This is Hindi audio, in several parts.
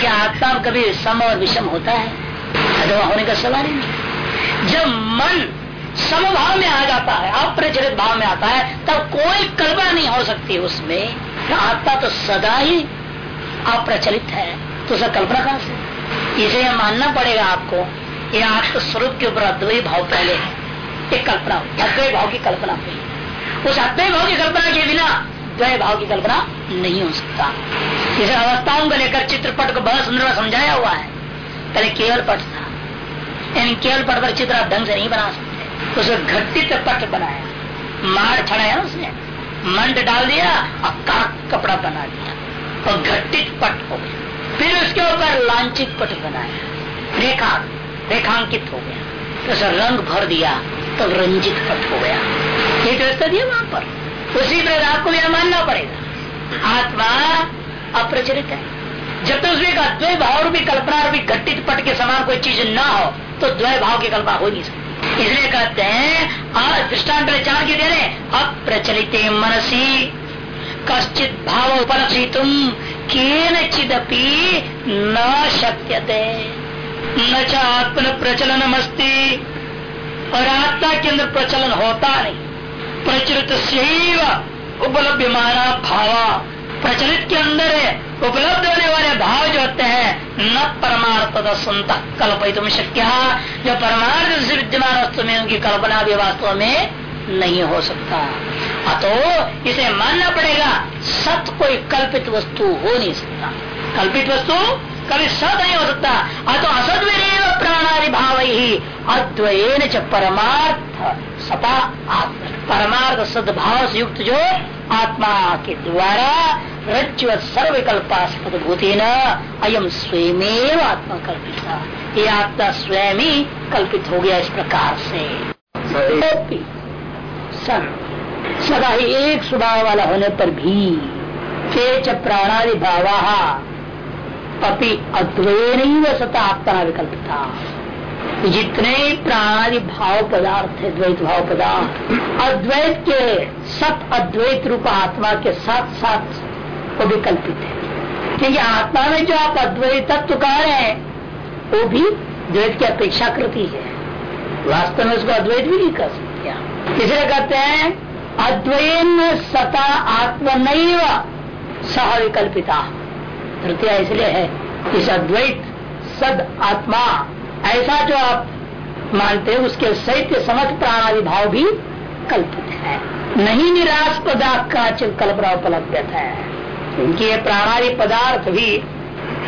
क्या आत्मा कभी सम और विषम होता है? अथवा होने का सवाल ही नहीं। जब मन समभाव में आ जाता है, अप्रचलित भाव में आता है, तब कोई कल्पना नहीं हो सकती उसमें आत्मा तो सदा ही अप्रचलित है। तो उसका कल्पना कहाँ से? इसे यह मानना पड़ेगा आपको ये आत्म स्वरूप के ऊपर अद्वैय भाव पहले है। एक कल्पना अद्वैत भाव की कल्पना हुई। उस अद्वैत भाव की कल्पना के बिना द्वय भाव की कल्पना नहीं हो सकता। इसे अवस्थाओं को लेकर चित्रपट को बहुत सुंदर समझाया हुआ है। पहले केवल पट था। इन केवल पट पर चित्र आप ढंग से नहीं बना सकते। उसे घटित पट बनाया। मार छड़ाया उसने। मंड डाल दिया और काक कपड़ा बना दिया। और घटित पट हो गया। फिर उसके ऊपर लांछित पट बनाया। रेखा, रेखांकित हो गया। तो उसे रंग भर दिया तो रंजित पट हो गया। ये व्यवस्था दिया वहाँ पर। उसी तरह आपको भी मानना पड़ेगा। आत्मा अप्रचलित है। जब तक उसमें अद्वैत भाव रूपी कल्पना रूपी घटित पट के समान कोई चीज़ ना हो तो द्वय भाव की कल्पना हो नहीं सकती। इसलिए कहते हैं दृष्टांत चार के दे रहे अप्रचलित मनसी, कश्चित भाव उपलक्षी तुम केन चिदपी न शक्यते। न आत्मन प्रचलन मस्ती और आत्मा के अंदर प्रचलन होता नहीं। प्रचलित उपलब्ध माना भावा। प्रचलित के अंदर है, उपलब्ध होने वाले भाव जो होते हैं, न परमार्थ सुनता कल्पित तुम शक्य। जो परमार्थ से विद्यमान वस्तु में, उनकी कल्पना भी वास्तव में नहीं हो सकता। अतो इसे मानना पड़ेगा, सत कोई कल्पित वस्तु हो नहीं सकता। कल्पित वस्तु कभी सत नहीं हो सकता। अतो असद्वीर प्राणादि भाव ही अद्वयन च परमार्थ। सता परमार्थ सद्भाव से युक्त जो आत्मा के द्वारा रज्जु सर्वकल्पा सदभूति न अयम स्वयं आत्मा कल्पित ये आत्मा स्वयं ही कल्पित हो गया इस प्रकार से। सदा ही एक स्वभाव वाला होने पर भी केच प्राणादि भावा अपनी अद्वैन सता आत्मा विकल्पिता। जितने प्राणादि भाव पदार्थ है, द्वैत भाव पदार्थ। अद्वैत के सत अद्वैत रूप आत्मा के साथ साथ वो भी कल्पित है। क्योंकि आत्मा में जो आप अद्वैत तत्व कह रहे हैं, वो भी द्वैत की अपेक्षा करती है। वास्तव में उसको अद्वैत भी नहीं कर सकते इसलिए कहते हैं? अद्वैन सता आत्म नैव सह विकल्पिता। तृतीय इसलिए है इस अद्वैत सद आत्मा ऐसा जो आप मानते हैं, उसके सहित समझ प्राणादि भाव भी कल्पित है। नहीं निराश पदार्थ का कल्पना उपलब्ध है। क्योंकि ये प्राणादि पदार्थ भी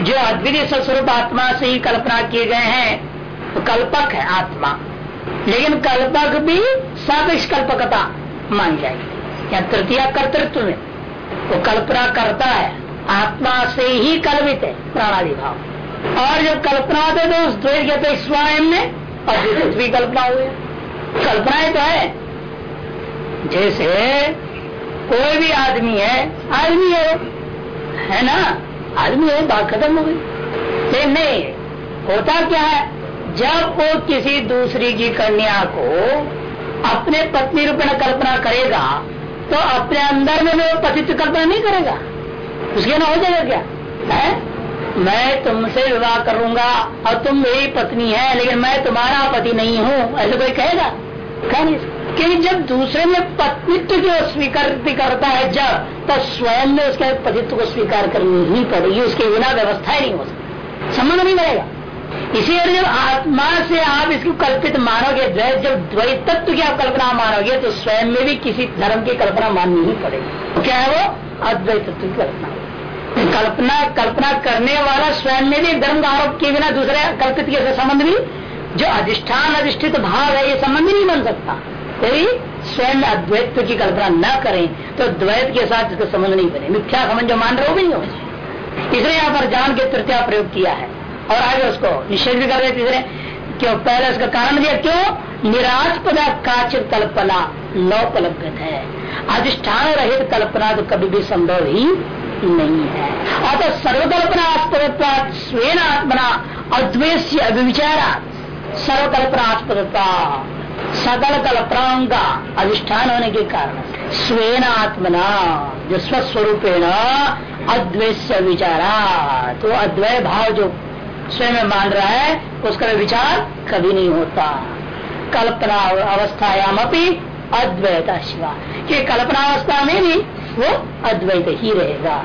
जो अद्वितीय स्वरूप आत्मा से ही कल्पना किए गए हैं तो कल्पक है आत्मा। लेकिन कल्पक भी सापेक्ष कल्पकता मान जाएगी। या तृतीय कर्तृत्व में वो तो कल्पना करता है, आत्मा से ही कल्पित है प्राणादि भाव। और जब कल्पना होते तो उस द्वेष के तो स्वयं में अद्वित भी कल्पना हुई कल्पनाएँ तो है। जैसे कोई भी आदमी है आदमी है है ना? आदमी है, बात खत्म हो गई। नहीं होता क्या है? जब वो किसी दूसरी की कन्या को अपने पत्नी रूप में कल्पना करेगा तो अपने अंदर में वो पतित्व कल्पना नहीं करेगा। उसके ना हो जाएगा क्या? है? मैं तुमसे विवाह करूँगा और तुम मेरी पत्नी है, लेकिन मैं तुम्हारा पति नहीं हूँ। ऐसे कोई कहेगा? क्योंकि जब दूसरे में पत्नित्व जो स्वीकार करता है, जब तो स्वयं में उसके पतित्व को स्वीकार करनी ही पड़ेगी। उसके बिना व्यवस्था ही नहीं हो सकती। संबंध नहीं बनेगा इसीलिए जब आत्मा से आप इसको कल्पित मानोगे, जब द्वैत तत्व की आप कल्पना मानोगे तो स्वयं में भी किसी धर्म की कल्पना माननी ही पड़ेगी। क्या है वो? अद्वैत तत्व की कल्पना। कल्पना कल्पना करने वाला स्वयं में भी धर्म का आरोप किए बिना दूसरे कल्पित के संबंध भी जो अधिष्ठान, अधिष्ठित भाव है, ये संबंध नहीं बन सकता। यदि स्वयं अद्वैत की कल्पना न करें तो द्वैत के साथ इसका संबंध नहीं बने। मिथ्या संबंध जो मान रहे हो भी नहीं हो। यहाँ पर जान के तृतीय प्रयोग किया है। और आगे उसको निषेध भी कर रहे तीसरे क्यों? पहले उसका कारण दिया क्यों? निराशपद काचित कल्पना नौपलब्ध है। अधिष्ठान रहित कल्पना तो कभी भी संभव ही नहीं है। अतः सर्वकल्पना आस्पदता स्वेन आत्मना अद्वेश अभिचारा सर्वकल्पना आस्पदता सकल कल्पनाओं का अधिष्ठान होने के कारण स्वेन आत्मना जो स्वस्वरूपेण अद्वैत विचारा तो अद्वय भाव जो स्वयं मान रहा है, उसका विचार कभी नहीं होता। कल्पना अवस्थायाम अपनी अद्वैता शिवा। कि कल्पना अवस्था में भी वो अद्वैत ही रहेगा।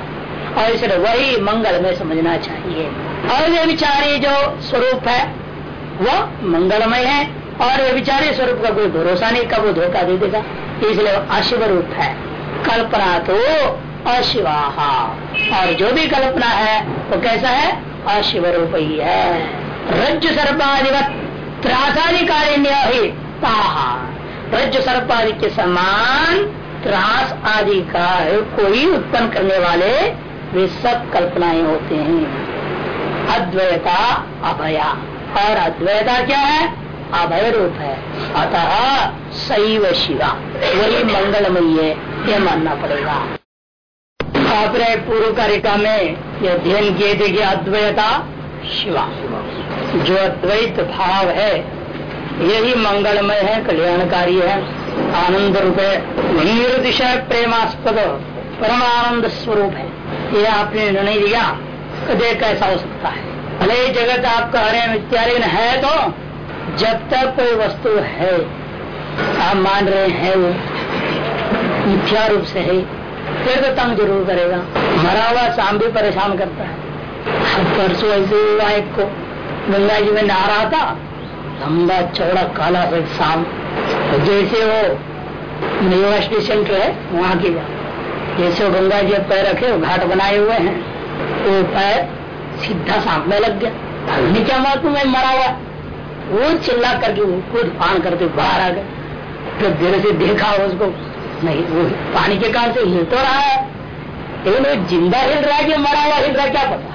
और इसलिए वही मंगल में समझना चाहिए। और ये विचारी जो स्वरूप है वह मंगलमय है। और ये विचारी स्वरूप का कोई भरोसा नहीं, कब वो धोखा दे देगा? इसलिए अशिव रूप है। कल्पना तो अशिवाहा। और जो भी कल्पना है, वो कैसा है? अशिव रूप ही है। रज्जु सर्पाधिवत त्रासादि कार्य रज्जु सर्पादि के समान त्रास आदि का कोई उत्पन्न करने वाले वे सब कल्पनाएँ होते हैं। अद्वैता, अभया। और अद्वैता क्या है? अभय रूप है। अतः सैव शिवा। वही मंगलमयी है ये मानना पड़ेगा। पूर्व कारिका में यह अध्ययन किए थे कि अद्वैता, शिवा। जो अद्वैत भाव है यही मंगलमय है, कल्याणकारी है। आनंद रूप है निर्दिशय, प्रेमास्पद, परमानंद स्वरूप है। ये आपने निर्णय लिया, कदे कैसा हो सकता है? भले जगत आप कह रहे हैं है तो जब तक कोई वस्तु है, आप मान रहे हैं वो, मिथ्या रूप से है, फिर तो तंग ज़रूर करेगा। मरा हुआ शाम भी परेशान करता है। परसों ऐसे हुआ एक को, गंगा जी में नहा रहा था लंबा, चौड़ा, काला फिर शाम तो जैसे वो यूनिवर्सिटी सेंटर है, वहाँ की जैसे वो गंगा जी पैर रखे, वो घाट बनाए हुए हैं वो पैर सीधा सांप में लग गया। क्या मालूम है मरा हुआ। वो चिल्ला करके कूद फान करते बाहर आ गए। फिर धीरे से देखा उसको, नहीं, वो पानी के कारण से हिल तो रहा है। लेकिन वो ज़िंदा हिल रहा है कि मरा हुआ हिल रहा क्या पता?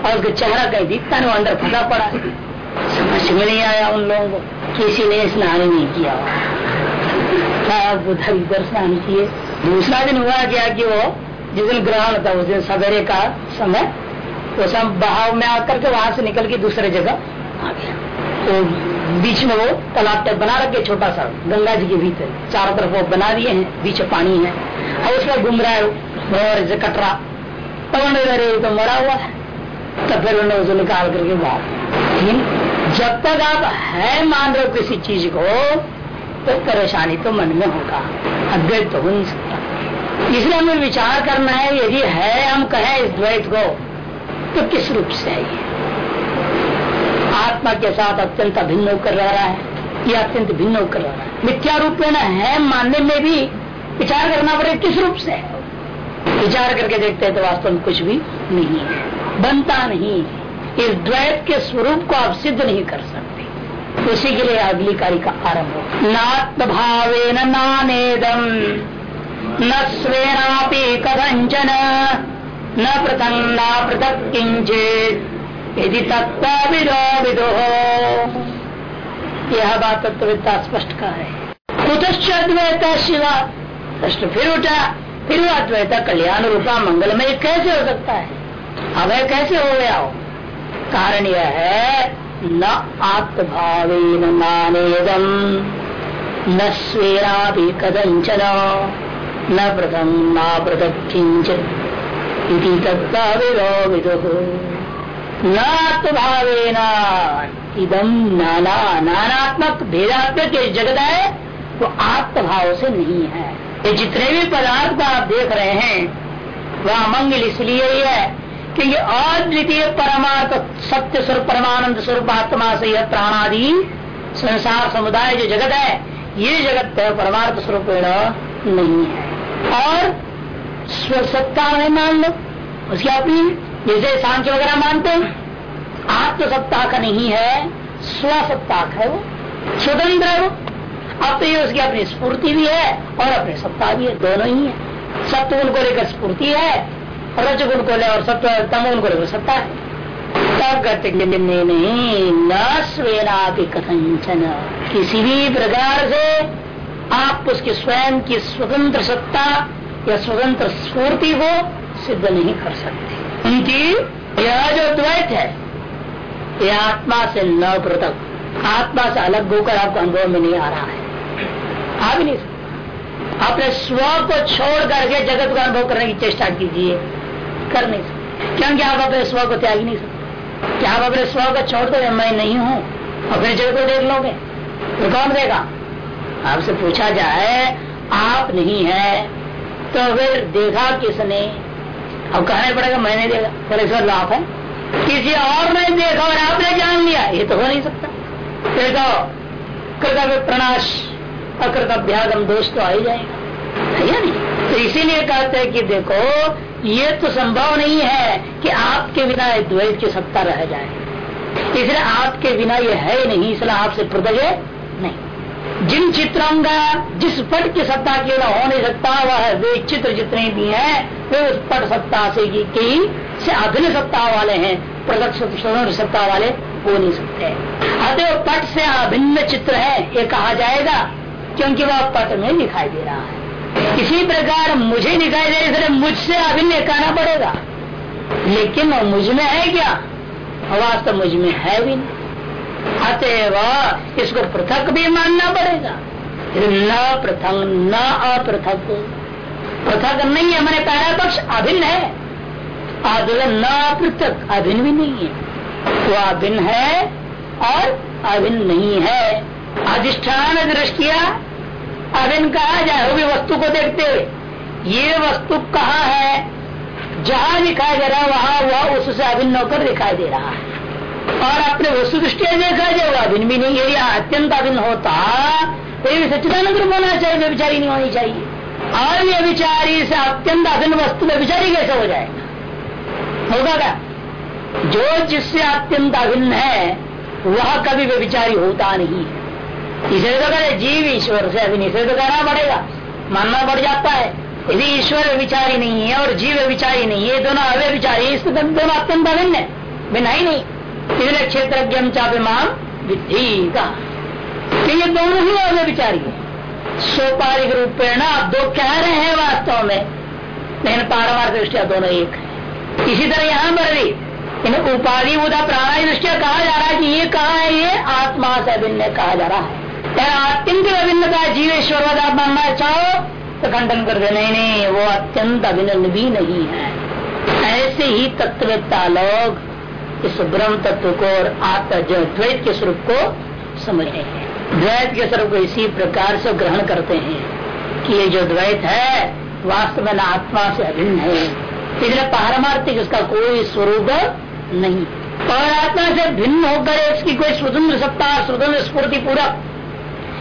और उसका चेहरा कहीं दिखता नहीं अंदर फंसा पड़ा समझ में नहीं आया उन लोगों को किसी ने स्नान नहीं किया। स्नान किए? दूसरा दिन हुआ क्या कि वो जिस दिन ग्रहण था, उस दिन सवेरे का समय वो सब बहाव में आकर के वहाँ से निकल के दूसरे जगह आ गया। तो बीच में वो तालाब तक बना रखे, छोटा सा, गंगा जी के भीतर। चारों तरफ़ वो बना दिए हैं, बीच पानी है। और उसमें घूम रहा है और कटरा। पवन तो मरा हुआ है। तो फिर उन्होंने उसे निकाल करके बाहर जब तक आप है मान रहे हो किसी चीज़ को तो परेशानी तो मन में होगा। अद्वैत तो हो नहीं सकता। इसलिए हमें विचार करना है, यदि है, हम कहें इस द्वैत को तो किस रूप से है ये? आत्मा के साथ अत्यंत अभिन्न होकर रह रहा है। या अत्यंत भिन्न होकर रह रहा है। मिथ्या रूप में है, मानने में भी विचार करना पड़े किस रूप से? है विचार करके देखते हैं तो वास्तव में कुछ भी नहीं है। बनता नहीं इस द्वैत के स्वरूप को आप सिद्ध नहीं कर सकते। उसी के लिए अगली कार्य का आरंभ हो। नात्म भावे नानेदम न स्वेनापि कथंचन न पृथक न पृथक किंचित यदि तत्विदो विदो यह बात तत्वता स्पष्ट का है। कुछ अद्वैत शिवा? प्रश्न फिर उठा। फिर अद्वैता कल्याण रूपा मंगलमय कैसे हो सकता है? अभय कैसे हो गया हो? कारण यह है, न आत्मभावे नानेदम न स्वेरा भी कदंचन न प्रथम न पृथक किंचित न आत्मभावे इदम नाना, नानात्मक भेदात्मक जगत है, वो आत्मभाव से नहीं है। ये जितने भी पदार्थ आप देख रहे हैं, वह मंगल इसलिए ही है कि ये अद्वितीय परमार्थ, सत्य स्वरूप, परमानंद स्वरूप, आत्मा से यह प्राणादि संसार समुदाय जो जगत है, ये जगत परमार्थ स्वरूप नहीं है। और स्वसत्ता में मान लो, उसकी अपनी जैसे सांख्य वगैरह मानते हैं आत्म सत्ता का नहीं है, स्वसत्ता का है वो, स्वतंत्र है वो। अब तो ये उसकी अपनी स्फूर्ति भी है और अपनी सत्ता भी है, दोनों ही है। सत्य उनको लेकर स्फूर्ति है रजगुण को ले और सत्व, तमोगुण को ले सत्ता है। तब कहते नहीं नहीं न स्वेना किसी भी प्रकार से आप उसके स्वयं की स्वतंत्र सत्ता या स्वतंत्र स्फूर्ति को सिद्ध नहीं कर सकते। उनकी यह जो द्वैत है यह आत्मा से न पृथक आत्मा से अलग होकर आपको अनुभव में नहीं आ रहा है। आ भी नहीं सकता। अपने स्व को छोड़ करके जगत का अनुभव करने की चेष्टा कीजिए। कर नहीं सकते। क्योंकि आप अपने स्व को त्याग नहीं सकते? क्या आप अपने स्व को छोड़ दो, मैं नहीं हूँ। और फिर जगह को देख लोगे। तो कौन देगा? आपसे पूछा जाए, आप नहीं है। तो फिर देखा किसने? अब कहना पड़ेगा, मैंने देखा। फिर इसका लाभ है। किसी और ने देखा और आपने जान लिया। ये तो हो नहीं सकता। फिर तो कृतव्य प्रणाश अकृत अभ्यागम दोष तो आ ही जाएगा। नहीं? तो इसीलिए कहते हैं कि देखो ये तो संभव नहीं है कि आपके बिना द्वैत की सत्ता रह जाए। इसलिए आपके बिना ये है नहीं, इसलिए आपसे पृथक नहीं। जिन चित्रों का, जिस पट की सत्ता केवल हो नहीं सकता, वह वे चित्र जितने भी हैं, वे उस पट सत्ता से की से अभिन्न सत्ता वाले हैं स्वतंत्र सत्ता वाले हो नहीं सकते। अतः पट से अभिन्न चित्र है, ये कहा जाएगा, क्योंकि वह पट में दिखाई दे रहा है। इसी प्रकार मुझे दिखाई दे रही मुझसे अभिन्न कहना पड़ेगा। लेकिन मुझमें है क्या? वास्तव मुझमें है भी नहीं। अतएव इसको पृथक भी मानना पड़ेगा। न पृथक न अपृथक। पृथक नहीं है मैंने पहला पक्ष अभिन्न है। न पृथक, अभिन्न भी नहीं है। वो अभिन्न है और अभिन्न नहीं है। अधिष्ठान दृष्टिया अभिन्न कहा जाए, वो भी वस्तु को देखते। हुए ये वस्तु कहाँ है? जहाँ दिखाई दे रहा है, वहाँ वह उससे अभिन्न होकर दिखाई दे रहा है। और अपने वस्तु दृष्टि देखा जाए वो अभिन्न भी नहीं यदि अत्यंत अभिन्न होता। तो ये सच्चिदानंद रूप होना चाहिए व्यविचारी नहीं होनी चाहिए। और ये विचारी से अत्यंत अभिन्न वस्तु व्यविचारी कैसे हो जाएगा? होगा क्या? जो जिससे अत्यंत अभिन्न है, वह कभी व्यविचारी होता नहीं है। इसलिए तो करे जीव ईश्वर से, अभी निषेध करना पड़ेगा मानना पड़ जाता है। यदि ईश्वर विचारी नहीं है और जीव विचारी नहीं है दोनों अव्य विचारी इस दोनों अत्यंत अभिन्न है। बिना ही नहीं। इसलिए क्षेत्र चापे माम विधि का। तो ये दोनों ही अव्य विचारी है। सोपारिक रूपेण आप दो कह रहे हैं वास्तव में। लेकिन पारमार्थ दृष्टिया दोनों एक है। इसी तरह यहाँ पर भी उपाधि उदा प्राणाई दृष्टिया कहा जा रहा है कि ये कहा है, ये आत्मा से अभिन्न कहा जा रहा है। अत्यंत अभिन्नता, जीवेश्वर आप मानना चाहो तो खंडन कर दे, नहीं नहीं, वो अत्यंत अभिन्न भी नहीं है। ऐसे ही तत्वता लोग इस ब्रह्म तत्व को और जो द्वैत के स्वरूप को समझ रहे हैं। द्वैत के स्वरूप को इसी प्रकार से ग्रहण करते हैं कि ये जो द्वैत है, वास्तव में आत्मा से अभिन्न है। इसलिए पारमार्थिक इसका कोई स्वरूप नहीं। और आत्मा से भिन्न होकर इसकी कोई स्वतंत्र सत्ता, स्वतंत्र स्फूर्ति पूरा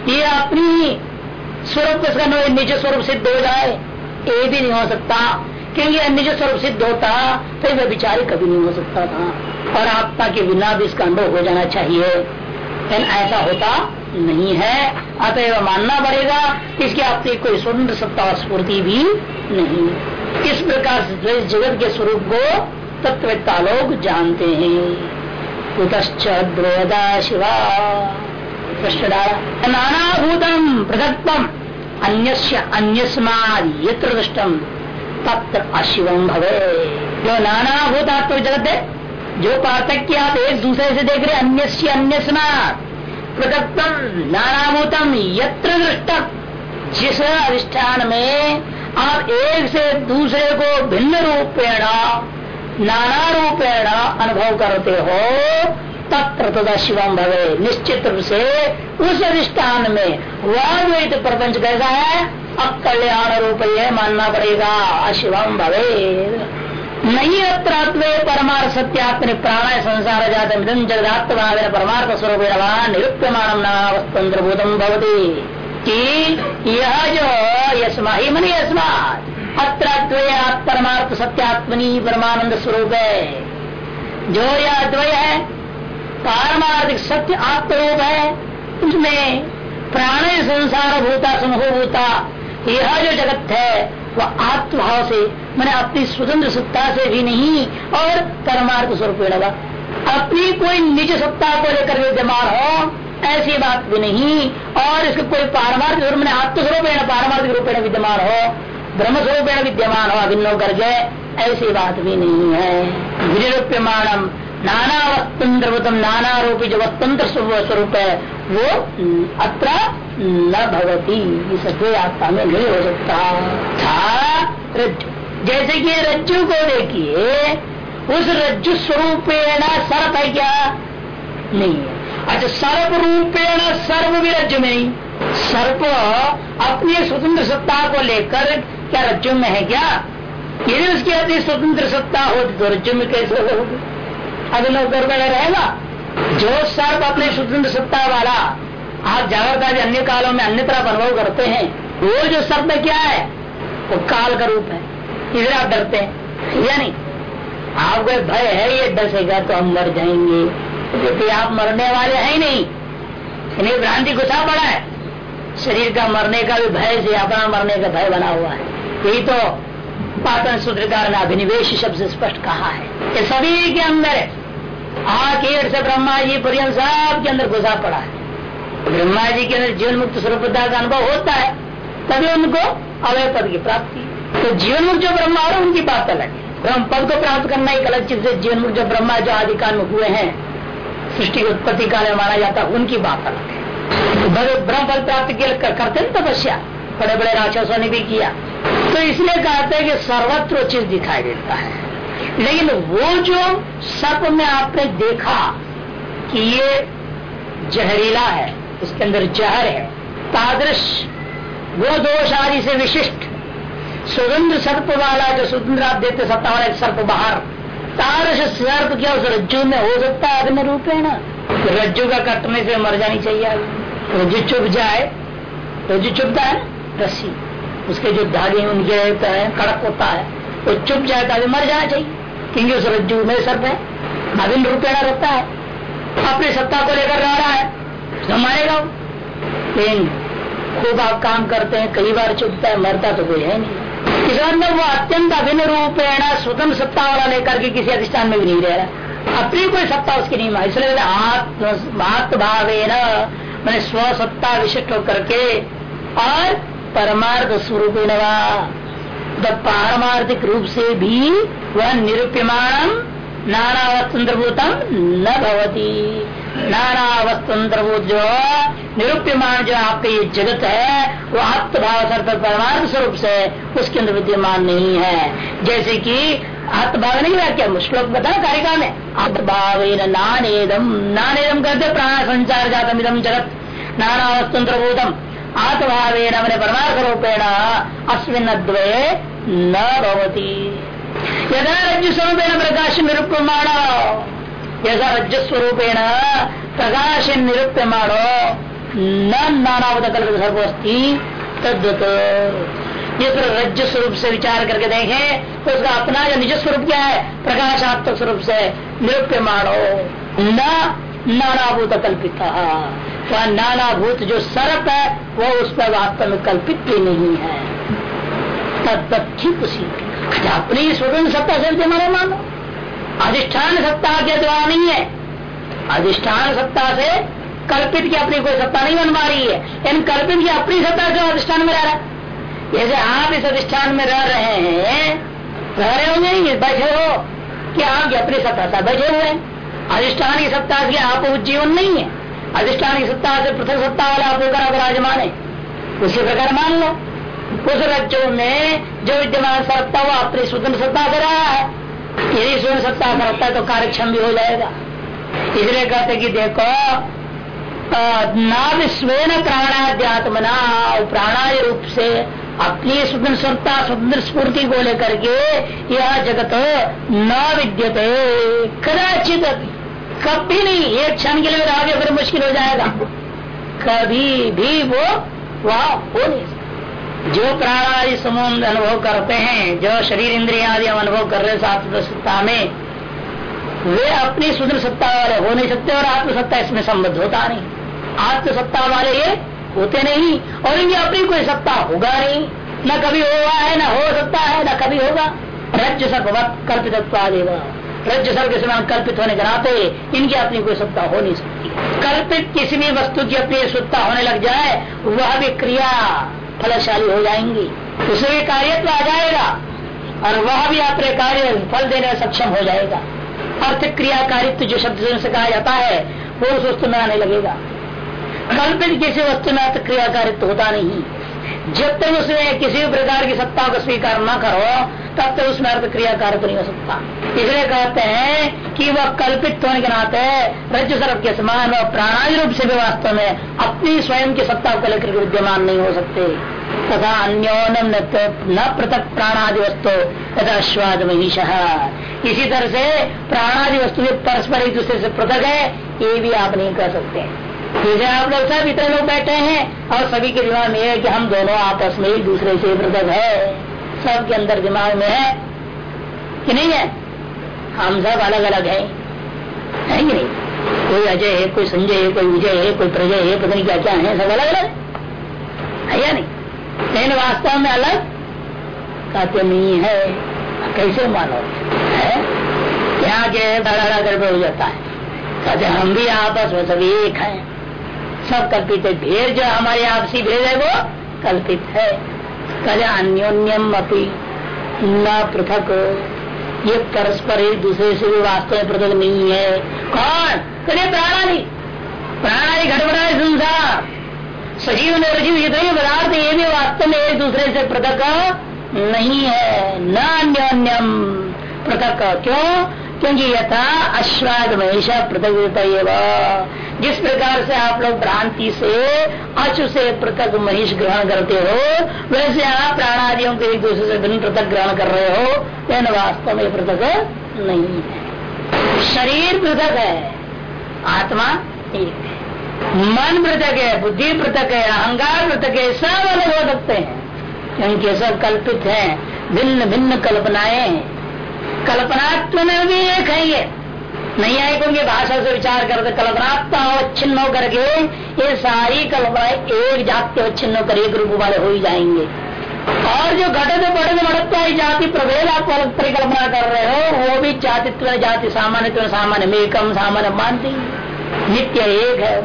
ये अपनी स्वरूप निज स्वरूप सिद्ध हो जाए, ये भी नहीं हो सकता। क्योंकि निज स्वरूप सिद्ध होता तो वह विचार कभी नहीं हो सकता था। और आत्मा के बिना भी इसका अनुभव हो जाना चाहिए। लेकिन ऐसा होता नहीं है। अतएव मानना पड़ेगा, इसकी आपकी कोई स्वतंत्र सत्ता स्फूर्ति भी नहीं। इस प्रकार से जगत के स्वरूप को तत्वता लोग जानते हैं। कुतश्च द्रोदा शिवा। नानाभूतम पृथकत्म अन्य अन्यस्माद यत्र दृष्टम तत्र अशिवम भवे जो नानाभूत आत्म जगत है जो पार्थक्य आप एक दूसरे से देख रहे अन्य अन्यस्माद पृथकत्म नानाभूतम यत्र दृष्टम जिस अधिष्ठान में आप एक से दूसरे को भिन्न रूपेण, नाना रूपेण अनुभव करते हो तत्र तदा शिवम भवे। निश्चित रूप से उस अधिष्ठान में वह द्वैत प्रपंच कैसा है? अकल्याण रूप ये मानना पड़ेगा अशिवम भवे। नहीं अत्र परमार्थ सत्यात्म प्राण संसार जात मिदम जगदात्म परमार्थ स्वरूप निरुप्यमान नावस्तंत्र भूतम भवती। कि यह जो यस्मा ही मन यस्मा परमार्थ सत्यात्मनी परमानंद स्वरूप है जो यह अद्वय है पारमार्थिक सत्य आत्मरूप है। उसमें प्राण संसार भूता समूह भूता, यह जो जगत है, वह आत्मभाव से, मैंने अपनी स्वतंत्र सत्ता से भी नहीं, और परमार्थ स्वरूप अपनी कोई निज सत्ता को लेकर विद्यमान हो, ऐसी बात भी नहीं, और इसके कोई पारमार्थिक स्वरूप में आत्मस्वरूप पारमार्थिक रूप में विद्यमान हो ब्रह्म स्वरूप विद्यमान हो, अभिन्न कर ऐसी बात भी नहीं है। विनिरूप्यमाणम नाना वस्तुन्द्रवतम नाना रूपी जो वस्तुंत्र स्वरूप है, वो अत्र न भवती। इस आत्मा में नहीं हो सकता। था रज्जु। जैसे कि रज्जु को देखिए, उस रज्जु स्वरूपेण सर्प है क्या? नहीं है। अच्छा सर्प रूपेण सर्व भी रज्जु में नहीं। सर्प अपनी स्वतंत्र सत्ता को लेकर क्या रज्जु में है क्या? यदि उसकी अपनी स्वतंत्र सत्ता हो तो रज्जु में कैसे होगी? अगर लोग गड़बड़ रहेगा, जो सर्प अपने स्वतंत्र सत्ता वाला, आप जागृत आदि अन्य कालों में अन्य तरफ़ अनुभव करते हैं, वो जो सर्प में क्या है? वो काल का रूप है। इसलिए आप डरते हैं, या नहीं? आपको भय है, ये डसेगा तो हम मर जाएँगे। क्योंकि आप मरने वाले हैं ही नहीं। इन्हें भ्रांति गुस्सा पड़ा है। शरीर का मरने का भी भय से, अपना मरने का भय बना हुआ है। यही तो पाटन सूत्रकार ने अभिनिवेश शब्द स्पष्ट कहा है ये सभी के अंदर आखेर से ब्रह्मा जी पर्यंत सब के अंदर घुसा पड़ा है। ब्रह्मा जी के अंदर जीवन मुक्त स्वरूपता का अनुभव होता है, तभी उनको अवय पद की प्राप्ति। तो जीवन मुक्त जो ब्रह्मा हो उनकी बात अलग है। ब्रह्म पद को प्राप्त करना एक अलग चीज़ है, जीवन मुक्त जो ब्रह्मा जो आदि काल में हुए हैं, सृष्टि की उत्पत्ति काल में माना जाता है, उनकी बात अलग है। ब्रह्म पद प्राप्त करते हैं तपस्या। बड़े बड़े राक्षसों ने भी किया। तो इसलिए कहते हैं कि सर्वत्र चीज़ दिखाई देता है। लेकिन वो जो सर्प में आपने देखा कि ये जहरीला है, इसके अंदर जहर है, तादृश, वो दोष आदि से विशिष्ट स्वतंत्र सर्प वाला जो स्वतंत्र आप देते सत्ता वाला सर्प बाहर, तादृश सर्प क्या उस रज्जु में हो सकता है? अग्नि रूप है ना? तो रज्जु का कटने से मर जानी चाहिए रज्जु चुप जाए, रज्जु चुपता है रस्सी। उसके जो धागे उनके रहता है, कड़क होता है, वो चुप जाए तो मर जाना चाहिए क्योंकि उस रज्जु में सर्प है। अभिन्न रूपेणा रहता है। अपनी सत्ता को लेकर रह रहा है। मरेगा लेकिन खूब आप काम करते हैं, कई बार चुपता है, मरता तो कोई है नहीं। इस अंदर वो अत्यंत अभिन्न रूपेण स्वतंत्र सत्ता वाला लेकर के किसी अधिष्ठान में भी नहीं रह रहा अपनी कोई सत्ता उसकी नहीं मानी इसलिए आत्म भावे न मैंने स्व सत्ता विशिष्ट होकर के और परमार्थ स्वरूप पारमार्थिक रूप से भी वह निरूप्यमाणम नाना वस्तुभूतम न भवती। नाना वस्तुभूत जो निरूप्यमान जो आपका ये जगत है, वो आत्मभाव परमार्थ स्वरूप से उसके अंदर विद्यमान नहीं है। जैसे कि आत्मभाव नहीं है, क्या श्लोक बता कारिका में? आत्मभाव नानेदम नानेदम कहते प्राण संचार जातम इदम जगत। नाना वस्तुभूतम आत्मभाव मैंने परमार्थ रूपेण अस्विन न भवती। यदा रज्जु स्वरूपेण प्रकाश निरूप्यमाण, यदा रज्जु स्वरूपेण प्रकाश निरूप्यमाणो, न नानावत कल्प सर्वस्ती तद्वत। ये फिर रज्जु स्वरूप से विचार करके देखें तो उसका अपना जो निज स्वरूप क्या है, प्रकाशात्मक स्वरूप से निरूप्यमाणो, न नानाभूत कल्पित तो नानाभूत जो सर्प है, वो उस पर वास्तव में कल्पित भी नहीं है। तद्वत ठीक उसी अपनी स्वतंत्र सत्ता से विद्यमान मानो। अधिष्ठान सत्ता के द्वारा नहीं है। अधिष्ठान सत्ता से कल्पित की अपनी कोई सत्ता नहीं बन पा रही है। इन कल्पित की अपनी सत्ता जो अधिष्ठान में रह रहा है? जैसे आप इस अधिष्ठान में रह रहे हैं, रह रहे होंगे बैठे हो कि आप अपनी सत्ता से बैठे हुए हैं। अधिष्ठान की सत्ता से आप जीवन नहीं है। अधिष्ठान की सत्ता से पृथक सत्ता वाला आप होकर विराजमान है। उसी प्रकार मान लो, उस रज्जो में जो विद्यमान सत्ता वो अपनी स्वतंत्र सत्ता से रहा है, यदि स्वयं सत्ता करता है तो कार्यक्षम भी हो जाएगा। इसलिए कहते कि देखो न स्वेन प्राणाध्यात्मना प्राणाय रूप से अपनी स्वतंत्र सत्ता, स्वतंत्र स्फूर्ति को लेकर के यह जगत न विद्यते, कदाचित कभी नहीं, एक क्षण के लिए आगे फिर मुश्किल हो जाएगा। कभी भी वो वह हो नहीं जो प्राण आदि समूह अनुभव करते हैं, जो शरीर इंद्रिया आदि अनुभव कर रहे हैं सत्ता में, वे अपनी सुदृढ़ सत्ता वाले हो नहीं सकते और आत्मसत्ता इसमें संबद्ध होता नहीं। आत्मसत्ता वाले ये होते नहीं और इनकी अपनी कोई सत्ता होगा नहीं। न कभी हुआ है, न हो सकता है, न कभी होगा। रज्ज सर्ववत कल्पित रज्ज सर्व के समान कल्पित होने के नाते इनकी अपनी कोई सत्ता हो नहीं सकती। कल्पित किसी भी वस्तु की अपनी सत्ता होने लग जाए, वह भी क्रिया फलशाली हो जाएँगी। उसमें भी कार्य तो आ जाएगा, और वह भी अपने कार्य फल देने में सक्षम हो जाएगा। अर्थ क्रियाकारित्व जो शब्द से कहा जाता है, वो उस वस्तु में आने लगेगा। कल्पित किसी वस्तु में अर्थ क्रियाकारित्व होता नहीं। जब तक उसमें किसी भी प्रकार की सत्ता को स्वीकार न करो, तब तो उसमें अर्थ क्रियाकार तो नहीं हो सकता। इसलिए कहते हैं कि वह कल्पित होने के नाते रज सर्व के समान और प्राणादि रूप से भी वास्तव में अपनी स्वयं की सत्ता को लेकर विद्यमान नहीं हो सकते। तथा अन्योनम न पृथक प्राणादि वस्तु, तथा अश्वाद महिष इसी तरह से प्राणादि वस्तु परस्पर एक दूसरे से पृथक है, ये भी आप नहीं कह सकते। जैसे आप लोग सब इतने लोग बैठे हैं और सभी के दिमाग में है कि हम दोनों आपस में एक दूसरे से पृथक है। सबके अंदर दिमाग में है कि नहीं है? हम सब अलग अलग है। है कि नहीं? कोई अजय है, कोई संजय है, कोई विजय है, कोई प्रजय है, पता नहीं क्या क्या है, सब अलग अलग है या नहीं? लेकिन वास्तव में अलग कहते नहीं है। कैसे मानो है? क्या के बड़ा गड़बड़ हो जाता है? कहते हम भी आपस में सभी एक है। सब कल्पित है। भेद जो हमारे आपसी भेद है, वो कल्पित है। कहते अन्योन्यम अपनी न पृथक। ये परस्पर एक दूसरे से भी वास्तव में पृथक नहीं है। कौन? कहते प्राणाली। प्राणाली घटबड़ा संसार। सजीव निर्जीव ये तो पदार्थ ये भी वास्तव में एक दूसरे से पृथक नहीं है। न अन्योन्यम पृथक। क्यों? क्योंकि यथा अश्वाद महेशा पृथक जिस प्रकार से आप लोग भ्रांति से, अचु से पृथक महिष ग्रहण करते हो, वैसे आप प्राणादियों के एक दूसरे से भिन्न पृथक ग्रहण कर रहे हो लेकिन वास्तव में पृथक नहीं है। शरीर पृथक है, आत्मा एक है। मन पृथक है, बुद्धि पृथक है, अहंकार पृथक है, सब अलग हो सकते हैं। क्योंकि सब कल्पित है भिन्न भिन्न कल्पनाएँ। कल्पनात्म में भी एक है ये। नहीं आए क्योंकि भाषा से विचार करते कल्पनात्मा छिन्न होकर के ये सारी कल्पनाएँ एक जाति छिन्न होकर एक रूप वाले हो ही जाएँगे। और जो घटत बढ़त बढ़ता जाति प्रभेद आप परिकल्पना कर रहे हो, वो भी जातित्व जाति सामान्य सामान्य में कम सामान्य मानते नित्य एक है।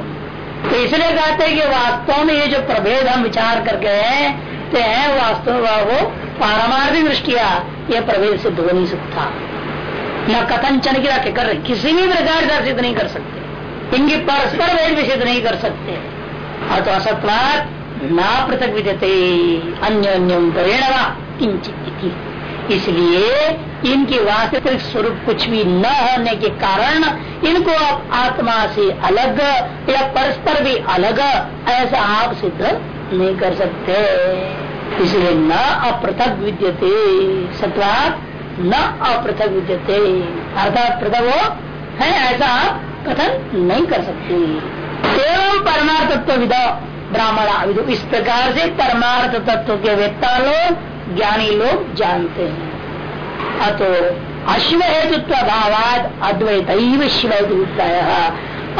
तो इसलिए कहते हैं कि वास्तव में ये जो प्रभेद हम विचार करके हैं तो है वास्तव में वो पारमार्थिक दृष्टिया, ये प्रभेद सिद्ध हो नहीं सकता। न कथन चन की कर रहे, किसी भी प्रकार का सिद्ध नहीं कर सकते। इनकी परस्पर भेद भी सिद्ध नहीं कर सकते। और तो असत्वात न पृथक विद्यते अन्य परिणवा, किंचित इसलिए इनकी वास्तविक स्वरूप कुछ भी न होने के कारण इनको आप आत्मा से अलग या परस्पर भी अलग ऐसा आप सिद्ध नहीं कर सकते। इसलिए न अपृथक विद्यते सत्वा न अपृथक विद्यते अर्थात पृथक वो है, ऐसा कथन नहीं कर सकते। एवं परमार्थ तत्व विद। ब्राह्मण इस प्रकार से परमार्थ तत्व के वेत्ता लोग, ज्ञानी लोग जानते हैं। अतो अश्व हेतुत्व भावाद अद्वैत शिव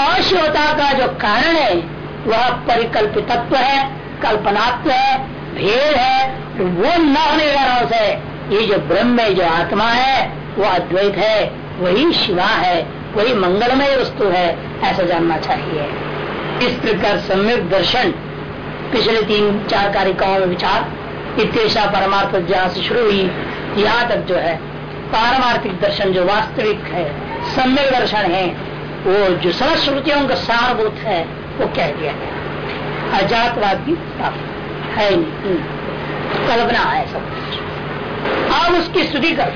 अशिवता का जो कारण है, वह परिकल्पितत्व है, कल्पनात्व है, भेद है, वो न होने कारण से ये जो ब्रह्म जो आत्मा है, वो अद्वैत है, वही शिवा है, वही मंगलमय वस्तु है, ऐसा जानना चाहिए। इस प्रकार सम्यक दर्शन, पिछले तीन, चार कार्यक्रमों में विचार इतना परमार्थ जहाँ से शुरू हुई, यहाँ तक जो है, पारमार्थिक दर्शन जो वास्तविक है, सम्यक दर्शन है, वो जो श्रुतियों का सारभूत है, वो कह दिया गया। अजातवाद की है नहीं। कल्पना है सब आप उसकी स्तुति कर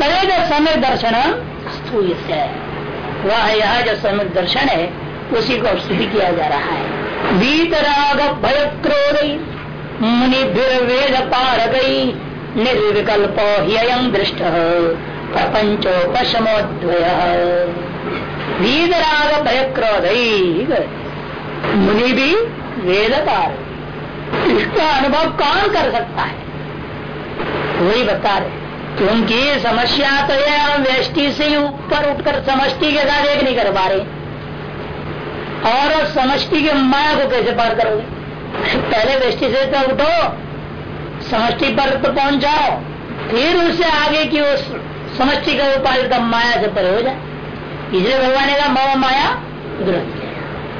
तदेद समय दर्शन है वह यह जो समय दर्शन है, उसी को स्तुति किया जा रहा है। वीतराग भय क्रोध मुनिभिर्वेद पारगई, निर्विकल्प ह्ययं दृष्ट प्रपंचो प्रपंचोपशमोद्वय। वीदराग भय क्रोध मुनि भी वेद पार इसका अनुभव कौन कर सकता है? वही बता रहे क्योंकि समस्या तो है, हम व्यष्टि से ही ऊपर उठकर समष्टि के साथ एक नहीं कर पा रहे। और समष्टि के माया को कैसे पार करोगे? पहले वृष्टि से तो उठो, समष्टि पर तो पहुँच जाओ फिर उससे आगे की उस समष्टि का उपाय का माया से परे हो जाए। इसलिए भगवान का मवा माया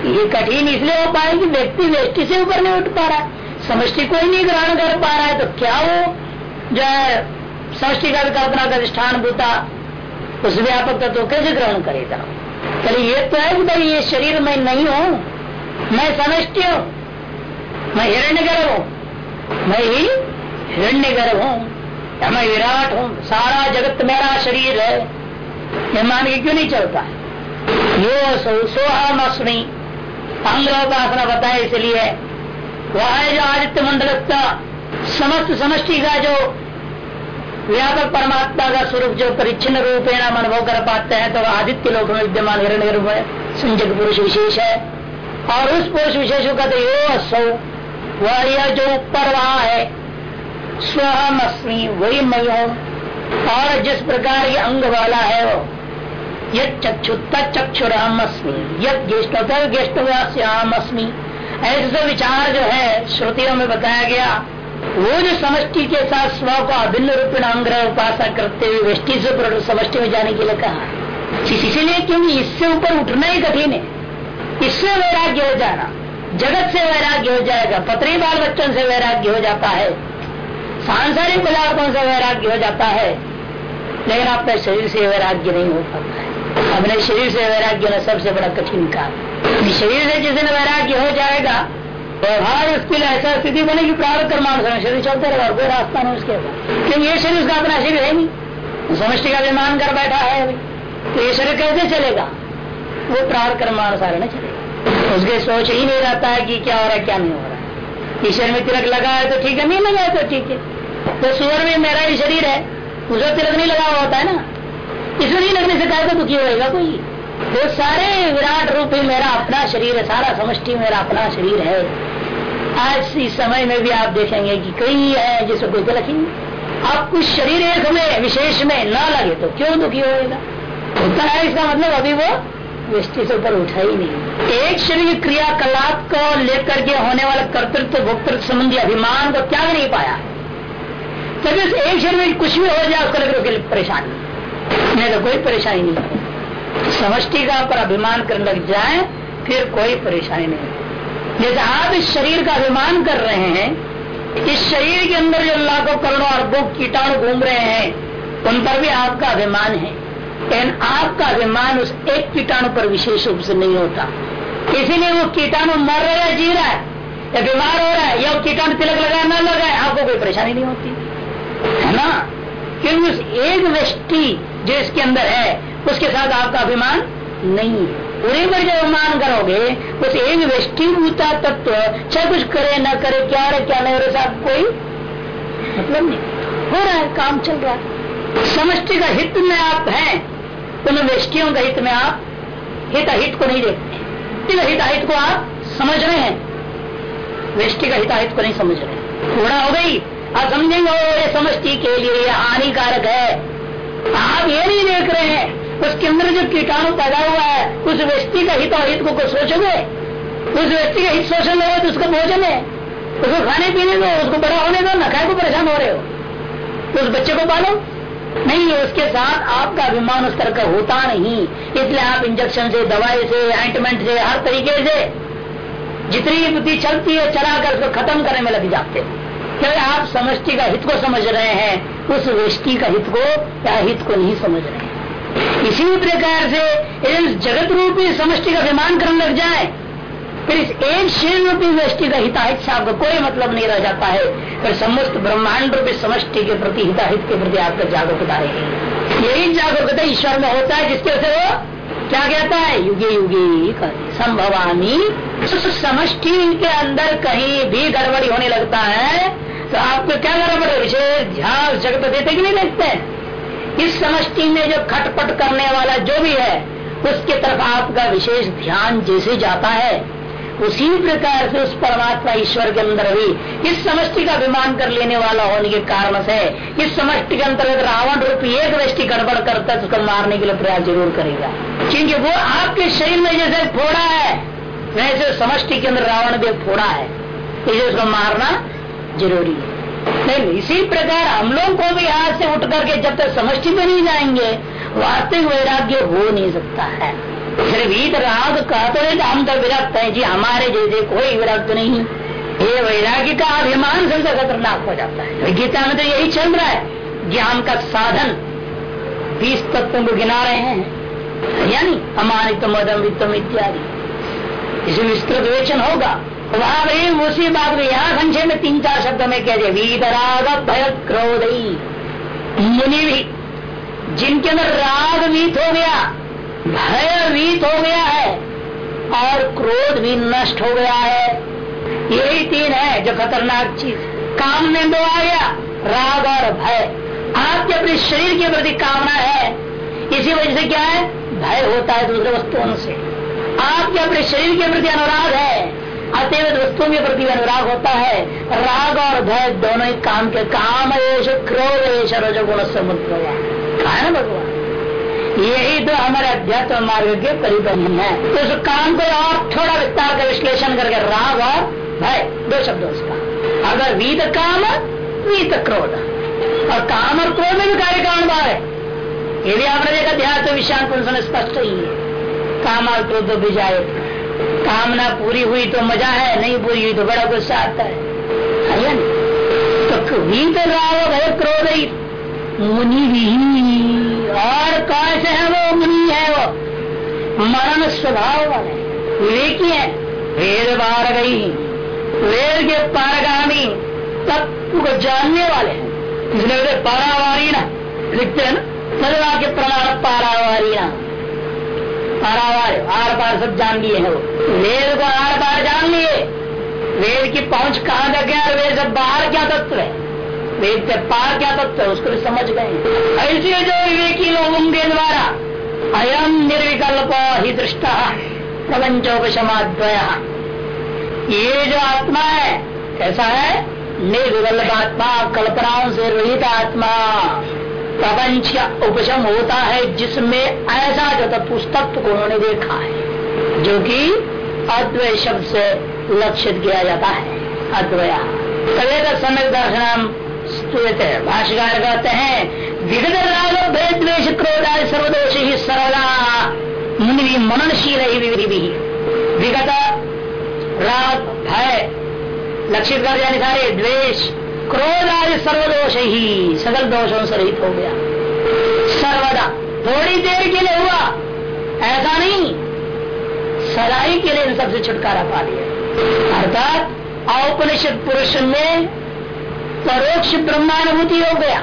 ये कठिन इसलिए हो पाए कि व्यक्ति व्यक्ति से ऊपर नहीं उठ पा रहा है, समष्टि को ही नहीं ग्रहण कर पा रहा है तो क्या वो जो है समष्टि का कल्पना का अधिष्ठान भूता, उस व्यापक तत्व तो कैसे ग्रहण करेगा। चलिए, ये तो है कि भाई ये शरीर में नहीं हूँ, मैं समष्टि हूँ, मैं हिरण्य गर्भ हूँ, मैं ही हिरण्य गर्भ हूँ मैं विराट हूँ, सारा जगत मेरा शरीर है। ये मान के क्यों नहीं चलता? है यो सोहम अस्मी अंग्रोपासना बताए इसलिए, वह है जो आदित्य मंडल समस्त समष्टि का जो व्यापक परमात्मा का स्वरूप, जो परिच्छिन्न रूपेण हम अनुभव कर पाते हैं तो आदित्य लोक में विद्यमान हिरण्य रूप है संजग पुरुष विशेष है। और उस पुरुष विशेषों का तो यो सौ वह यह जो ऊपर वहा है, स्वहम अस्मी, वही मैं हूँ। और जिस प्रकार ये अंग वाला है वो यद चक्षु तक्षुराम अस्मी यद गेष्टव्याम अस्मी। ऐसे विचार जो है, श्रुतियों में बताया गया वो जो समष्टि के साथ स्व को अभिन्न रूप अंग्रह उपासना करते हुए वृष्टि से समष्टि में जाने के लिए कहा। इसीलिए क्योंकि इससे ऊपर उठना ही कठिन है। इससे वैराग्य हो जाना। जगत से वैराग्य हो जाएगा। पत्री बाल बच्चों से वैराग्य हो जाता है। सांसारिक पदार्थों से वैराग्य हो जाता है। लेकिन अपने शरीर से वैराग्य नहीं हो पाता है। अपने शरीर से वैराग्य होना सबसे बड़ा कठिन काम। शरीर से जिस दिन वैराग्य हो जाएगा व्यवहार उसके लिए ऐसा स्थिति बनेगी प्रारंभ कर मान शरीर चलते रहेगा कोई रास्ता नहीं उसके क्योंकि ये शरीर, उसका अपना शरीर है नहीं। समष्टि का विमान कर बैठा है अभी। तो ये शरीर कैसे चलेगा? वो प्रार कर्मानुसार न चलेगा। उसके सोच ही नहीं रहता है कि क्या हो रहा है, क्या नहीं हो रहा है। ईश्वर में तिलक लगा है तो ठीक है, नहीं लगा है तो ठीक है। तो सुअर में मेरा ही शरीर है, उसमें तिलक नहीं लगा हुआ होता है ना। इसमें नहीं लगने से कहा तो दुखी होएगा कोई। वो सारे विराट रूप ही मेरा अपना शरीर है, सारा समष्टि मेरा अपना शरीर है। आज इस समय में भी आप देखेंगे कि कई है जिसको कोई गलत ही आप कुछ शरीर एक में, विशेष में न लगे तो क्यों दुखी होएगा? होता है इसका मतलब अभी वो वृष्टि से ऊपर उठा ही नहीं। एक शरीर क्रियाकलाप को लेकर के होने वाला कर्तृत्व, भोक्तृत्व संबंधी अभिमान को त्याग नहीं पाया। तभी उस एक शरीर में कुछ भी हो जाए, उसको लेकर परेशानी नहीं तो कोई परेशानी नहीं। समष्टि का पर अभिमान करने लग जाए, फिर कोई परेशानी नहीं। जैसे आप इस शरीर का अभिमान कर रहे हैं, इस शरीर के अंदर जो लाखों करोड़ों अरबों कीटाणु घूम रहे हैं, उन पर भी आपका अभिमान है। लेकिन आपका अभिमान उस एक कीटाणु पर विशेष रूप से नहीं होता। इसीलिए वो कीटाणु मर रहा है, जी रहा है, या बीमार हो रहा है, या वो कीटाणु तिलक लगाए न लगाए आपको कोई परेशानी नहीं होती। है ना? क्योंकि उस एक व्यक्ति जो इसके अंदर है, उसके साथ आपका अभिमान नहीं है। पूरे पर जब मान करोगे, उस एक व्यष्टिभूता तत्व, चाहे कुछ करे, न करे, क्या रहे क्या नहीं रहे साथ कोई मतलब नहीं। हो रहा है, काम चल रहा है। समष्टि का हित में आप हैं, उन वृष्टियों का हित में आप हित हित को नहीं देखते। हित हित को आप समझ रहे हैं। वृष्टि का हिताहित को नहीं समझ रहे थोड़ा हो गई, आप समझेंगे ये समष्टि के लिए हानिकारक है। आप ये नहीं देख रहे हैं। उसके अंदर जो कीटाणु पैदा हुआ है, उस व्यक्ति का हित और हित को सोचोगे? उस व्यक्ति का हित सोचने लगे तो उसका भोजन है? उसको खाने पीने दो उसको बड़ा होने दो न खाए को परेशान हो रहे हो। उस बच्चे को पालो। नहीं, उसके साथ आपका अभिमान उस तरह का होता नहीं। इसलिए आप इंजेक्शन से, दवाई से एंटमेंट से, हर तरीके से, जितनी बुद्धि चलती है, चलाकर उसको खत्म करने में लग जाते क्योंकि आप समष्टि का हित को समझ रहे हैं? उस व्यक्ति का हित को या हित को नहीं समझ रहे हैं? इसी प्रकार से इस जगत रूपी समष्टि का अभिमान करने लग जाए, फिर इस एक शरीर रूपी व्यष्टि का हिताहित से आपका कोई मतलब नहीं रह जाता है। फिर समस्त ब्रह्मांड रूपी समष्टि के प्रति हिताहित के प्रति आपका जागरूकता रहेगी। यही जागरूकता ईश्वर में होता है, जिसके वजह वो क्या कहता है? युगे युगे संभवानी। समष्टि के अंदर कहीं भी गड़बड़ी होने लगता है तो आपको क्या गड़बड़ विशेष ध्यान जगत देते कि नहीं देखते? हैं इस समष्टि में जो खटपट करने वाला जो भी है, उसके तरफ़ आपका विशेष ध्यान जैसे जाता है। उसी प्रकार से उस परमात्मा ईश्वर के अंदर भी इस समष्टि का अभिमान कर लेने वाला होने के कारण से इस समष्टि के अंतर्गत रावण रूप एक दृष्टि गड़बड़ करता है तो उसको मारने के लिए प्रयास ज़रूर करेगा। क्योंकि वो आपके शरीर में जैसे फोड़ा है, वैसे समष्टि के अंदर रावण भी फोड़ा है। इसे उसको मारना ज़रूरी है। नहीं, इसी प्रकार हम लोग को भी हाथ से उठ करके जब तक समष्टि में नहीं जाएँगे, वास्तविक वैराग्य हो नहीं सकता है। फिर वीत राग कहते हैं हम तो विरक्त है। जी, हमारे जैसे कोई विरक्त नहीं ये वैराग्य का अभिमान सबसे खतरनाक हो जाता है। गीता में तो यही चल रहा है ज्ञान का साधन बीस तत्वों को गिना रहे हैं। यानी अमानित मदम वित्तम इत्यादि इसे विस्तृत वेचन होगा। वहाँ भी उसी बात को यहाँ संचय में तीन चार शब्दों में कह दिया, वीतराग भय क्रोध मुनि भी, जिनके अंदर राग वीत हो गया, भय वीत हो गया है, और क्रोध भी नष्ट हो गया है। यही तीन है जो खतरनाक चीज़। काम में दो आ गया, राग और भय। आपके अपने शरीर के प्रति कामना है, इसी वजह से क्या है? भय होता है दूसरे वस्तुओं से। आपके अपने शरीर के प्रति अनुराग है अतएव वस्तुओं के प्रति अनुराग होता है। राग और भय दोनों ही काम के काम एश क्रोध एश रजोगुण समुद्र ना भगवान। यही तो हमारे अध्यात्म मार्ग के परिबंध है। तो उस काम को और थोड़ा विस्तार का विश्लेषण करके राग और भय, दो शब्दों उसका अगर वीत काम, वीत क्रोध। और काम और क्रोध में भी कार्य कारण भाव है? यदि आपने देखा, ध्यान तो स्पष्ट ही है। काम और क्रोध भी जाए कामना पूरी हुई तो मज़ा है, नहीं पूरी हुई तो बड़ा गुस्सा आता है। तो वीत राग भय क्रोध ही मुनि भी और से है वो मुनि है वो। मरण स्वभाव वाले। विवेकी है। वेद बार गई। वेद के पारगामी तत्व को जानने वाले हैं। इसलिए पारावारी ना। लिखते हैं ना के प्रमाण पारावारी ना। पारावार आर पार सब जान लिए हैं वेद को आर पार जान लिए। वेद की पहुँच कहाँ तक है और वेद से बाहर क्या तत्व है? वेद के पार क्या तत्व है, उसको भी समझ गए। ऐसे जो विवेकी लोग उनके द्वारा, अयम निर्विकल्प ही दृष्टा प्रपंचोपमाद्वय ये जो आत्मा है, कैसा है? निर्विकल्प आत्मा, कल्पनाओं से रहित आत्मा। प्रपंच का उपशम होता है, जिसमें ऐसा जो तत्व को उन्होंने देखा है, जो कि अद्वय शब्द से लक्षित किया जाता है, अद्वया। सवेद समय दर्शन भाष्यकार कहते हैं, विगत राग द्वेश क्रोध सर्वदोष ही सरला मुनि मननशील ही विधि विगत राग भय। लक्षित कर जाने सारे द्वेष क्रोध आदि सर्वदोष ही सकल दोषों से रहित हो गया। सर्वदा। थोड़ी देर के लिए हुआ। ऐसा नहीं। सदाई के लिए इन सबसे छुटकारा पा लिया। अर्थात, औपनिषद पुरुष में परोक्ष ब्रह्मानुभूति हो गया।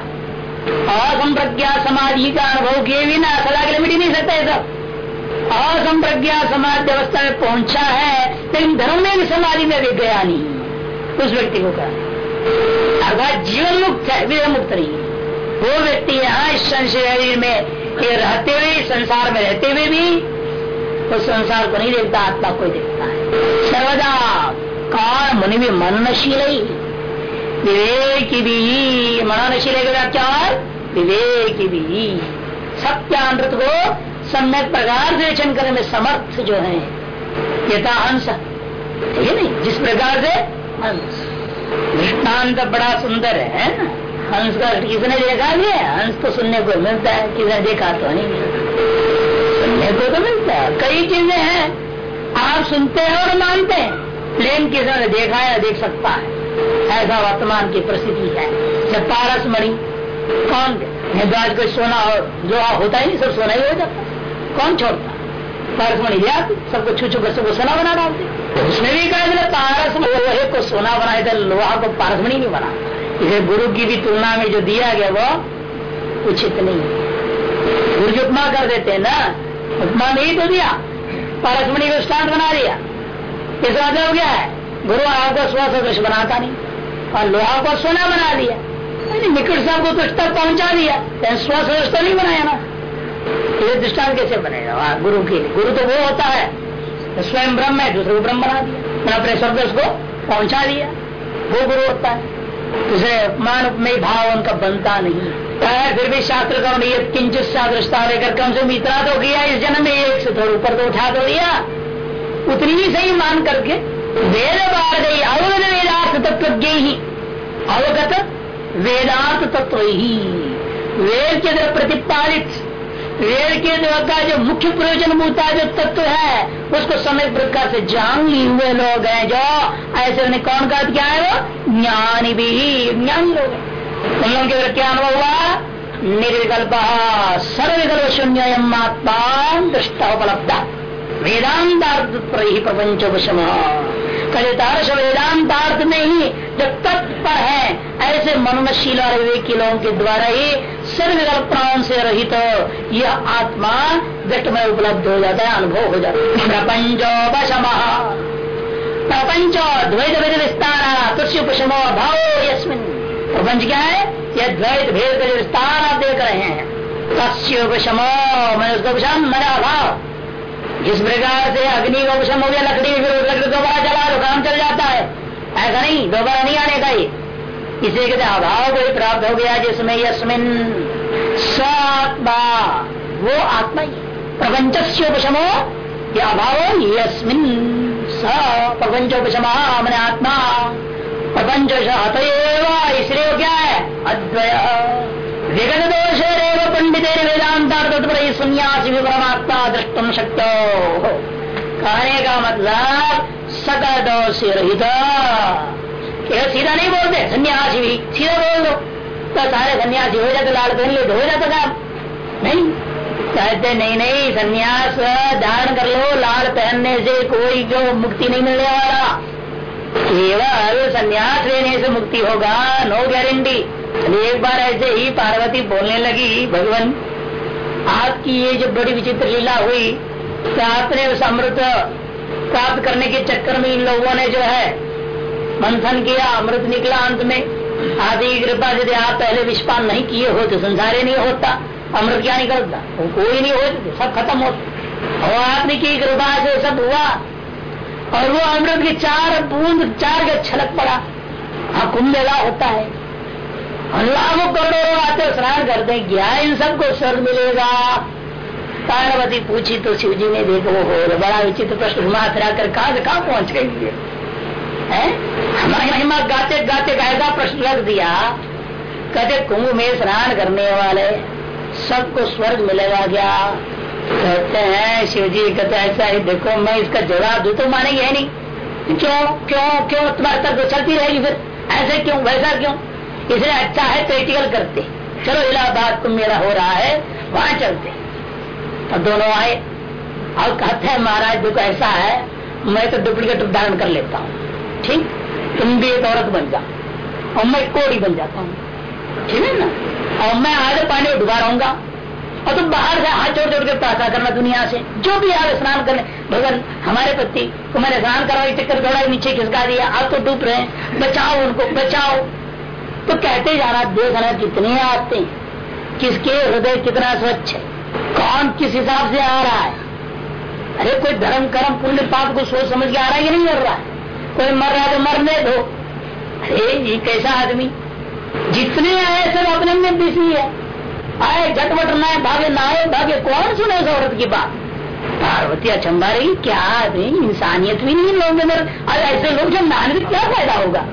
असंप्रज्ञा समाधि का अनुभव किए बिना सदा के लिए मिट नहीं सकता सब। असंप्रज्ञा समाधि अवस्था में पहुँचा है, लेकिन धर्म में भी समाधि में भी गया नहीं। उस व्यक्ति को कहा। अर्थात जीवन मुक्त है विधि मुक्त नहीं। है वो व्यक्ति यहाँ इस शरीर में रहते हुए संसार में रहते हुए भी, उस संसार को नहीं देखता, आत्मा को देखता है। सर्वदा कार मुनि भी मननशील ही विवेक भी मननशील क्या विवेक भी। सत्यामृत को सम्यक प्रकार से वचन करने में समर्थ जो है यथा हंस ठीक है नहीं? जिस प्रकार से? हंस। दृष्टांत बड़ा सुंदर है ना? हंस का किसने देखा भी है? हंस तो सुनने को मिलता है, किसने देखा तो नहीं मिलता सुनने को तो मिलता है, कई चीज़ें हैं, आप सुनते हैं और मानते हैं, लेकिन किसी ने देखा है देख सकता है? ऐसा वर्तमान की परिस्थिति है। जब पारस मणि कौन आज कोई सोना और जो होता ही नहीं, सब सोना ही हो जाता। कौन छोड़ता? पारस मणि दिया सबको छू छू कर, सबको सोना बना डालते। उसने भी कहा पारस लोहे को सोना बनाए थे, लोहा को पारस मणि नहीं बना। इसे गुरु की भी तुलना में जो दिया गया वो उचित नहीं गुरु जो उपमा कर देते हैं ना, उपमा नहीं तो दिया पारसमणि को स्टार्ट बना दिया। इस मतलब क्या है गुरु आपको स्व सदृश बनाता नहीं, और लोहा को सोना बना दिया। निकट साहब को तो तक पहुँचा दिया स्व सदृश तो नहीं बनाया ना। ये दृष्टांत कैसे बनेगा? गुरु के, गुरु तो वो होता है स्वयं ब्रह्म है, दूसरे को ब्रह्म बना दिया। अपने स्वर्ग उसको पहुँचा दिया। वो गुरु होता है। दूसरे मान में भाव उनका बनता नहीं। है, फिर भी शास्त्र का ये किंचित सादृशता लेकर कम से कम इतना तो किया, इस जन्म में एक से थोड़ा ऊपर तो उठा तो दिया। उतनी ही सही मान करके वेद बार गई, अवगत वेदार्थ तत्व ही। अवगत वेदार्थ तत्व ही। वेद के प्रतिपादित वेद के का जो मुख्य प्रयोजन भूता जो तत्व है, उसको समय प्रकार से जान लिए हुए लोग हैं जो, ऐसे उन्हें कौन का क्या है वो? ज्ञानी भी, ज्ञानी लोग उन लोगों के क्या अनुभव हुआ? निर्विकल्प, सर्वविकल्प शून्य आत्मा दृष्टा उपलब्ध। वेदांतार्थ ही प्रपंच उपशम कलितार्श वेदांतार्थ में ही तत्पर है। ऐसे मननशील और विवेकी लोगों के द्वारा ही सर्व कल्पनाओं से रहित तो यह आत्मा व्यक्त में उपलब्ध हो जाता है, अनुभव हो जाता है। प्रपंचो वशम। प्रपंच द्वैत वेद विस्तार तुष्य भाव प्रपंच क्या है? यह द्वैत भेद का विस्तार आप देख रहे हैं। तस्य उपशमो मैंने उसको उपशम मेरा अभाव जिस प्रकार से अग्नि का उपशम हो गया, लकड़ी लकड़ी दोबारा चला तो काम चल जाता है। ऐसा नहीं, दोबारा नहीं आने का ही इसे कहते अभाव को ही प्राप्त हो गया जिसमें यस्मिन स्वात्मा वो आत्मा ही। प्रपंच से उपशमो या अभाव, यस्मिन स प्रपंचोपशम, मैंने आत्मा। प्रपंच इसलिए क्या है? अद्वय। विगत दोष रेव पंडित संन्यासी परमात्मा दृष्टुम शक्तो। कहने का मतलब सकल दोष रहित सीधा नहीं बोलते? सन्यासी भी। सीधा बोल दो। तो सारे सन्यासी हो जाते लाल पहन ले तो हो जाता काम। नहीं। कहते, नहीं नहीं, सन्यास धारण कर लो लाल पहनने से कोई जो मुक्ति नहीं मिलने वाला। केवल सन्यास लेने से मुक्ति होगा नो गारंटी एक बार ऐसे ही पार्वती बोलने लगी, भगवान, आपकी ये जो बड़ी विचित्र लीला हुई तो आपने उस अमृत प्राप्त करने के चक्कर में इन लोगों ने जो है, मंथन किया, अमृत निकला अंत में। आदि कृपा यदि आप पहले विस्पान नहीं किए हो तो संसार नहीं होता, अमृत क्या निकलता? कोई नहीं होते, सब खत्म होता। और आपने की कृपा से सब हुआ। और वो अमृत के चार बूंद, चार के छलक पड़ा। हाँ कुंभ मेला होता है। लाखों करोड़ों आते स्नान करते क्या इन सबको स्वर्ग मिलेगा? पार्वती पूछी तो शिव जी ने देखो हो बड़ा विचित्र प्रश्न घुमा फिरा कर कहा पहुँच गई है हमारी महिमा गाते गाते ऐसा प्रश्न रख दिया कहते कुंभ में स्नान करने वाले सबको स्वर्ग मिलेगा क्या कहते हैं शिव जी कहते ऐसा ही देखो मैं इसका जवाब दू तो मानेंगे नहीं क्यों क्यों क्यों तुम्हारे तर्क चलती रहेगी फिर ऐसे क्यों वैसा क्यों इसलिए अच्छा है प्रैक्टिकल करते चलो इलाहाबाद तुम मेरा हो रहा है वहाँ चलते तो दोनों आए। और कहते हैं, महाराज, देखो ऐसा है, मैं तो डुप्लीकेट धारण कर लेता हूँ। ठीक? तुम भी एक औरत बन जाओ और मैं कोड़ी बन जाता हूँ। ठीक है ना? और मैं आगे पानी डुबा रहूँगा। और तुम बाहर से हाथ जोड़ जोड़ के प्रार्थना करना दुनिया से। जो भी आप स्नान करने। भगवान, हमारे पति को मैंने स्नान करवाई, चक्कर थोड़ा नीचे खिसका दिया। आप तो डूब रहे हैं। बचाओ उनको, बचाओ। तो कहते जाना देखना कितने आते हैं। किसके हृदय कितना स्वच्छ है? कौन किस हिसाब से आ रहा है? अरे, कोई धर्म, कर्म, पुण्य, पाप को सोच समझ के आ रहा है कि नहीं कर रहा है? कोई मर रहा है तो मरने दो। अरे, ये कैसा आदमी? जितने आए सब अपने में बिज़ी है। आए झटवट ना भागे ना आए, भागे कौन सुने औरत की बात? पार्वती अचंबा रही, क्या आदमी, इंसानियत भी नहीं लोगों के अंदर। ऐसे लोग जो नागरिक क्या फ़ायदा होगा?